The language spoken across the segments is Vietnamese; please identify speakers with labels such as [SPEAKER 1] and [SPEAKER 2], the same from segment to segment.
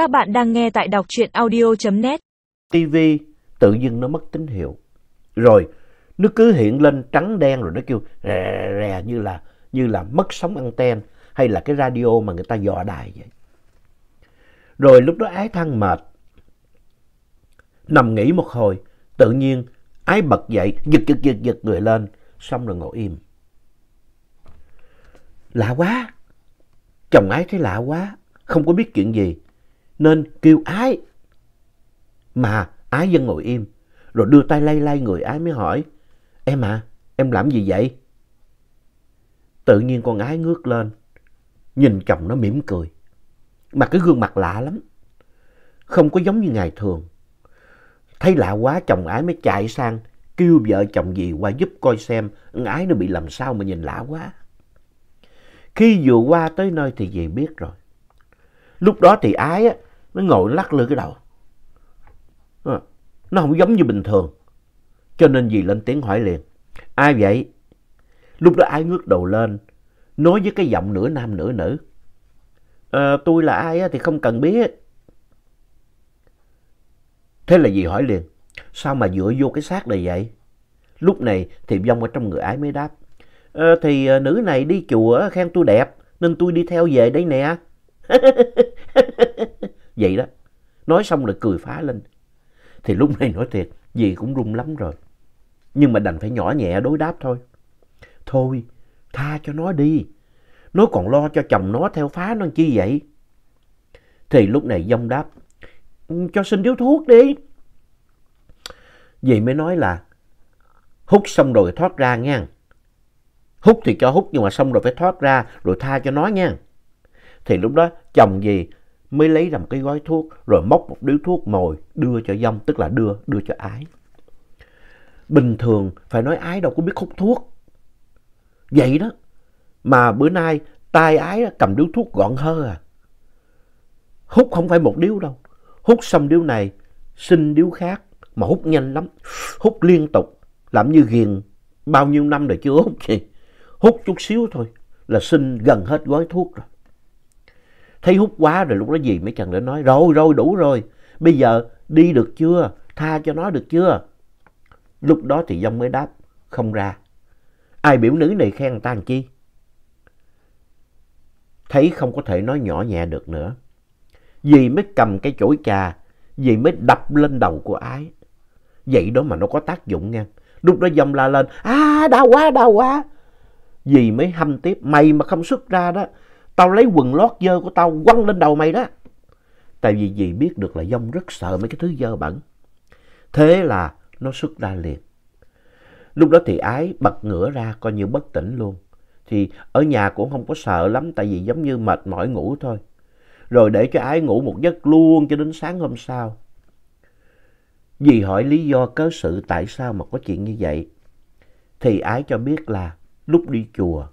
[SPEAKER 1] Các bạn đang nghe tại đọc truyện audio.net.
[SPEAKER 2] TV tự dưng nó mất tín hiệu. Rồi nó cứ hiện lên trắng đen rồi nó kêu rè rè như là như là mất sóng anten hay là cái radio mà người ta dò đài vậy. Rồi lúc đó ái thăng mệt. Nằm nghỉ một hồi, tự nhiên ái bật dậy, giật giật giật giật người lên, xong rồi ngồi im. Lạ quá. Chồng ái thấy lạ quá, không có biết chuyện gì, nên kêu ái. Mà ái vẫn ngồi im, rồi đưa tay lay lay người ái mới hỏi, em à, em làm gì vậy? Tự nhiên con ái ngước lên, nhìn chồng nó mỉm cười. Mà cái gương mặt lạ lắm, không có giống như ngày thường. Thấy lạ quá chồng ái mới chạy sang, kêu vợ chồng gì qua giúp coi xem ái nó bị làm sao mà nhìn lạ quá. Khi vừa qua tới nơi thì dì biết rồi. Lúc đó thì ái á, nó ngồi lắc lư cái đầu. À, nó không giống như bình thường. Cho nên dì lên tiếng hỏi liền. Ai vậy? Lúc đó ai ngước đầu lên, nói với cái giọng nửa nam nửa nữ. À, tôi là ai thì không cần biết. Thế là dì hỏi liền. Sao mà dựa vô cái xác này vậy? Lúc này thì vong ở trong người ái mới đáp. à, thì à, nữ này đi chùa khen tôi đẹp nên tôi đi theo về đây nè. Vậy đó. Nói xong rồi cười phá lên. Thì lúc này nói thiệt, dì cũng run lắm rồi. Nhưng mà đành phải nhỏ nhẹ đối đáp thôi. Thôi, tha cho nó đi. Nó còn lo cho chồng nó theo phá nó chi vậy? Thì lúc này dông đáp. Cho xin điếu thuốc đi. Dì mới nói là hút xong rồi thoát ra nha. Hút thì cho hút nhưng mà xong rồi phải thoát ra rồi tha cho nó nha. Thì lúc đó chồng gì mới lấy ra một cái gói thuốc, rồi móc một điếu thuốc mồi đưa cho dông, tức là đưa đưa cho ái. Bình thường, phải nói ái đâu có biết hút thuốc. Vậy đó. Mà bữa nay tay ái cầm điếu thuốc gọn hơn à. Hút không phải một điếu đâu. Hút xong điếu này, xin điếu khác, mà hút nhanh lắm. Hút liên tục, làm như ghiền bao nhiêu năm rồi chưa hút gì. Hút chút xíu thôi, là xin gần hết gói thuốc rồi. Thấy hút quá rồi lúc đó gì mấy chàng đã nói rồi rồi đủ rồi. Bây giờ đi được chưa? Tha cho nó được chưa? Lúc đó thì Dông mới đáp không ra. Ai biểu nữ này khen người ta làm chi? Thấy không có thể nói nhỏ nhẹ được nữa. Dì mới cầm cái chổi trà, dì mới đập lên đầu của ái. Vậy đó mà nó có tác dụng nha. Lúc đó Dông la lên, à đau quá, đau quá. Dì mới hâm tiếp, mày mà không xuất ra đó, tao lấy quần lót dơ của tao quăng lên đầu mày đó. Tại vì dì biết được là Dông rất sợ mấy cái thứ dơ bẩn. Thế là nó xuất ra liền. Lúc đó thì ái bật ngửa ra coi như bất tỉnh luôn. Thì ở nhà cũng không có sợ lắm, tại vì giống như mệt mỏi ngủ thôi. Rồi để cho ái ngủ một giấc luôn cho đến sáng hôm sau. Dì hỏi lý do cớ sự tại sao mà có chuyện như vậy. Thì ái cho biết là lúc đi chùa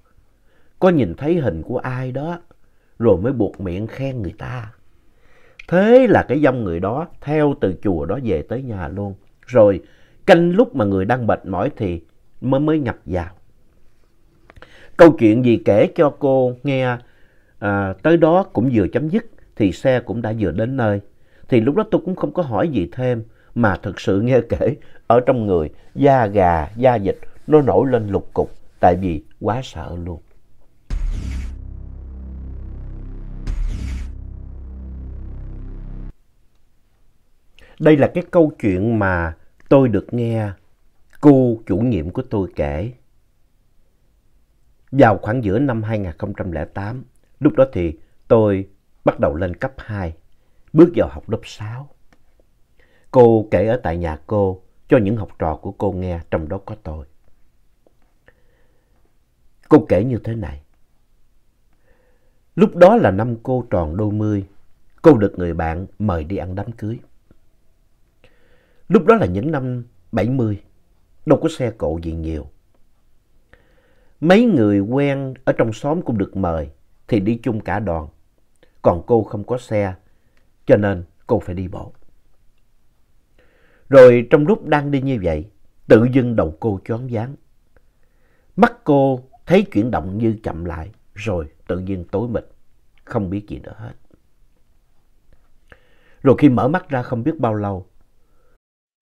[SPEAKER 2] có nhìn thấy hình của ai đó rồi mới buộc miệng khen người ta. Thế là cái dông người đó theo từ chùa đó về tới nhà luôn. Rồi canh lúc mà người đang mệt mỏi thì mới mới nhập vào. Câu chuyện gì kể cho cô nghe à, tới đó cũng vừa chấm dứt thì xe cũng đã vừa đến nơi. Thì lúc đó tôi cũng không có hỏi gì thêm mà thực sự nghe kể ở trong người da gà, da dịch nó nổi lên lục cục tại vì quá sợ luôn. Đây là cái câu chuyện mà tôi được nghe cô chủ nhiệm của tôi kể. Vào khoảng giữa năm 2008, lúc đó thì tôi bắt đầu lên cấp 2, bước vào học lớp 6. Cô kể ở tại nhà cô cho những học trò của cô nghe, trong đó có tôi. Cô kể như thế này. Lúc đó là năm cô tròn đôi mươi, cô được người bạn mời đi ăn đám cưới. Lúc đó là những năm 70, đâu có xe cộ gì nhiều. Mấy người quen ở trong xóm cũng được mời thì đi chung cả đoàn. Còn cô không có xe cho nên cô phải đi bộ. Rồi trong lúc đang đi như vậy, tự dưng đầu cô choáng váng. Mắt cô thấy chuyển động như chậm lại rồi tự nhiên tối mịt, không biết gì nữa hết. Rồi khi mở mắt ra không biết bao lâu.